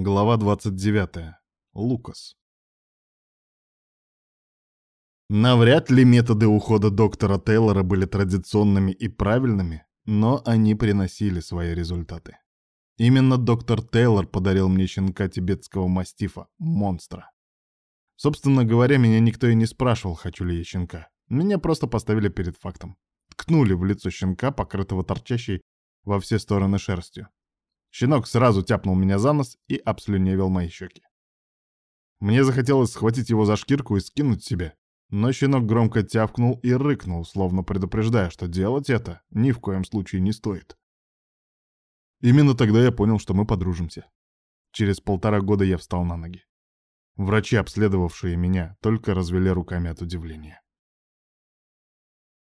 Глава 29. Лукас. Навряд ли методы ухода доктора Тейлора были традиционными и правильными, но они приносили свои результаты. Именно доктор Тейлор подарил мне щенка тибетского мастифа, монстра. Собственно говоря, меня никто и не спрашивал, хочу ли я щенка. Меня просто поставили перед фактом. Ткнули в лицо щенка, покрытого торчащей во все стороны шерстью. Щенок сразу тяпнул меня за нос и обслюнявил мои щеки. Мне захотелось схватить его за шкирку и скинуть себе, но щенок громко тявкнул и рыкнул, словно предупреждая, что делать это ни в коем случае не стоит. Именно тогда я понял, что мы подружимся. Через полтора года я встал на ноги. Врачи, обследовавшие меня, только развели руками от удивления.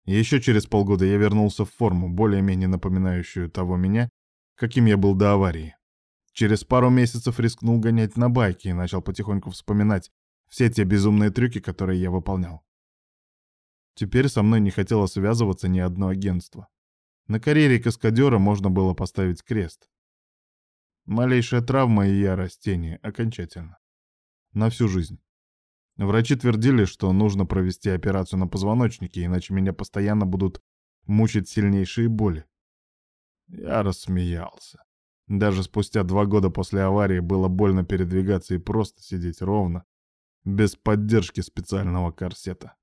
Еще через полгода я вернулся в форму, более-менее напоминающую того меня, каким я был до аварии. Через пару месяцев рискнул гонять на байке и начал потихоньку вспоминать все те безумные трюки, которые я выполнял. Теперь со мной не хотело связываться ни одно агентство. На карьере каскадера можно было поставить крест. Малейшая травма и я растение, окончательно. На всю жизнь. Врачи твердили, что нужно провести операцию на позвоночнике, иначе меня постоянно будут мучить сильнейшие боли. Я рассмеялся. Даже спустя два года после аварии было больно передвигаться и просто сидеть ровно, без поддержки специального корсета.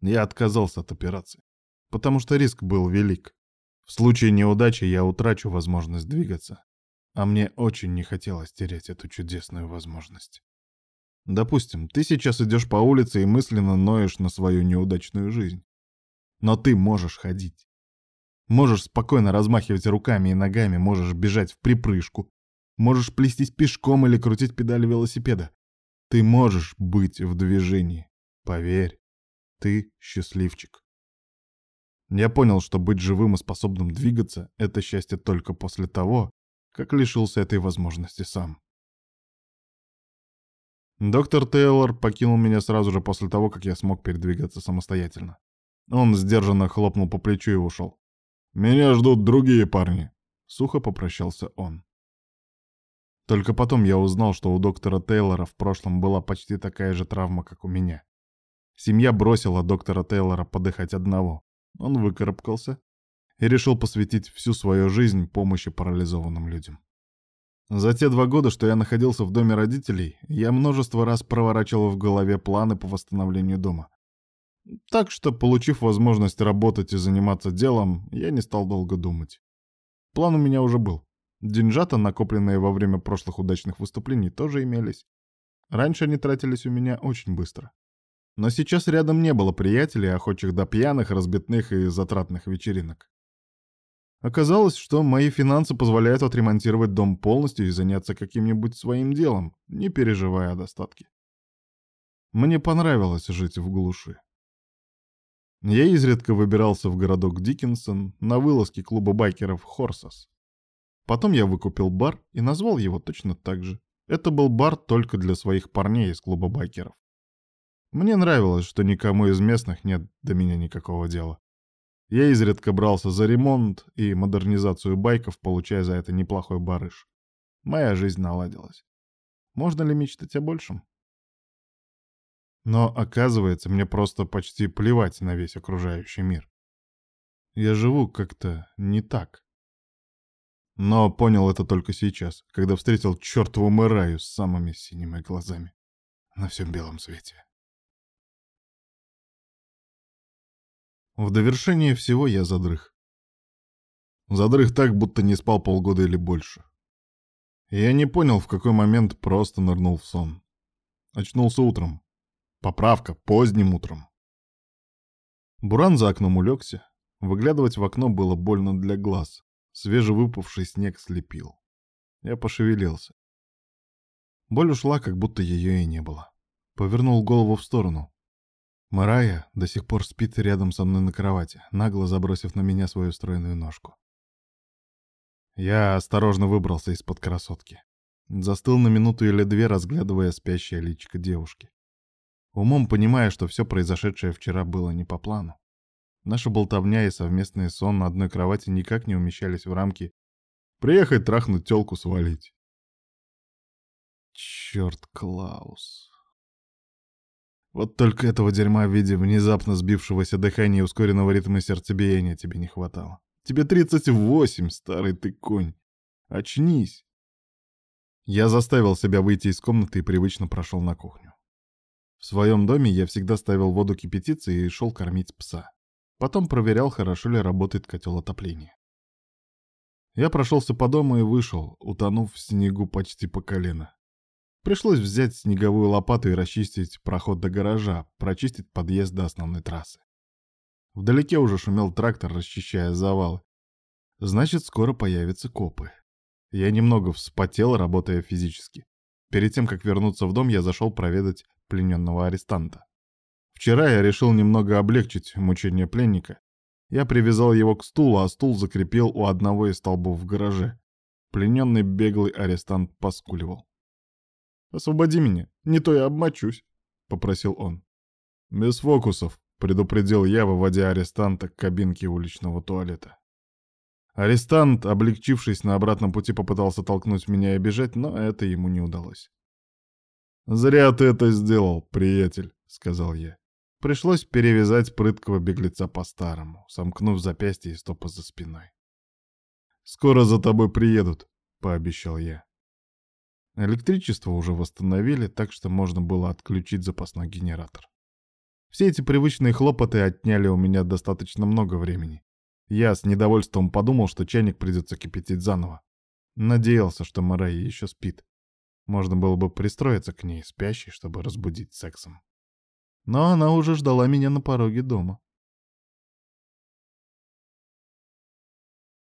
Я отказался от операции, потому что риск был велик. В случае неудачи я утрачу возможность двигаться, а мне очень не хотелось терять эту чудесную возможность. Допустим, ты сейчас идешь по улице и мысленно ноешь на свою неудачную жизнь. Но ты можешь ходить. Можешь спокойно размахивать руками и ногами, можешь бежать в припрыжку, можешь плестись пешком или крутить педали велосипеда. Ты можешь быть в движении. Поверь, ты счастливчик. Я понял, что быть живым и способным двигаться — это счастье только после того, как лишился этой возможности сам. Доктор Тейлор покинул меня сразу же после того, как я смог передвигаться самостоятельно. Он сдержанно хлопнул по плечу и ушел. «Меня ждут другие парни», — сухо попрощался он. Только потом я узнал, что у доктора Тейлора в прошлом была почти такая же травма, как у меня. Семья бросила доктора Тейлора подыхать одного. Он выкарабкался и решил посвятить всю свою жизнь помощи парализованным людям. За те два года, что я находился в доме родителей, я множество раз проворачивал в голове планы по восстановлению дома. Так что, получив возможность работать и заниматься делом, я не стал долго думать. План у меня уже был. Деньжата, накопленные во время прошлых удачных выступлений, тоже имелись. Раньше они тратились у меня очень быстро. Но сейчас рядом не было приятелей, охочих до пьяных, разбитных и затратных вечеринок. Оказалось, что мои финансы позволяют отремонтировать дом полностью и заняться каким-нибудь своим делом, не переживая о достатке. Мне понравилось жить в глуши. Я изредка выбирался в городок Диккенсон на вылазки клуба байкеров «Хорсас». Потом я выкупил бар и назвал его точно так же. Это был бар только для своих парней из клуба байкеров. Мне нравилось, что никому из местных нет до меня никакого дела. Я изредка брался за ремонт и модернизацию байков, получая за это неплохой барыш. Моя жизнь наладилась. Можно ли мечтать о большем? Но, оказывается, мне просто почти плевать на весь окружающий мир. Я живу как-то не так. Но понял это только сейчас, когда встретил чертову Мэраю с самыми синими глазами на всем белом свете. В довершение всего я задрых. Задрых так, будто не спал полгода или больше. Я не понял, в какой момент просто нырнул в сон. Очнулся утром, Поправка поздним утром. Буран за окном улегся. Выглядывать в окно было больно для глаз. Свежевыпавший снег слепил. Я пошевелился. Боль ушла, как будто ее и не было. Повернул голову в сторону. Марая до сих пор спит рядом со мной на кровати, нагло забросив на меня свою стройную ножку. Я осторожно выбрался из-под красотки. Застыл на минуту или две, разглядывая спящее личико девушки. Умом понимая, что все произошедшее вчера было не по плану. Наша болтовня и совместный сон на одной кровати никак не умещались в рамки Приехать, трахнуть тёлку, свалить. Чёрт, Клаус. Вот только этого дерьма в виде внезапно сбившегося дыхания и ускоренного ритма сердцебиения тебе не хватало. Тебе 38, старый ты конь. Очнись. Я заставил себя выйти из комнаты и привычно прошел на кухню. В своем доме я всегда ставил воду кипятиться и шел кормить пса. Потом проверял, хорошо ли работает котел отопления. Я прошелся по дому и вышел, утонув в снегу почти по колено. Пришлось взять снеговую лопату и расчистить проход до гаража, прочистить подъезд до основной трассы. Вдалеке уже шумел трактор, расчищая завалы. Значит, скоро появятся копы. Я немного вспотел, работая физически. Перед тем, как вернуться в дом, я зашел проведать плененного арестанта. Вчера я решил немного облегчить мучение пленника. Я привязал его к стулу, а стул закрепил у одного из столбов в гараже. Плененный беглый арестант поскуливал. «Освободи меня, не то я обмочусь», — попросил он. «Без фокусов», — предупредил я, выводя арестанта к кабинке уличного туалета. Арестант, облегчившись на обратном пути, попытался толкнуть меня и бежать, но это ему не удалось. «Зря ты это сделал, приятель», — сказал я. Пришлось перевязать прыткого беглеца по-старому, сомкнув запястье и стопы за спиной. «Скоро за тобой приедут», — пообещал я. Электричество уже восстановили, так что можно было отключить запасной генератор. Все эти привычные хлопоты отняли у меня достаточно много времени. Я с недовольством подумал, что чайник придется кипятить заново. Надеялся, что Мария еще спит. Можно было бы пристроиться к ней, спящей, чтобы разбудить сексом. Но она уже ждала меня на пороге дома.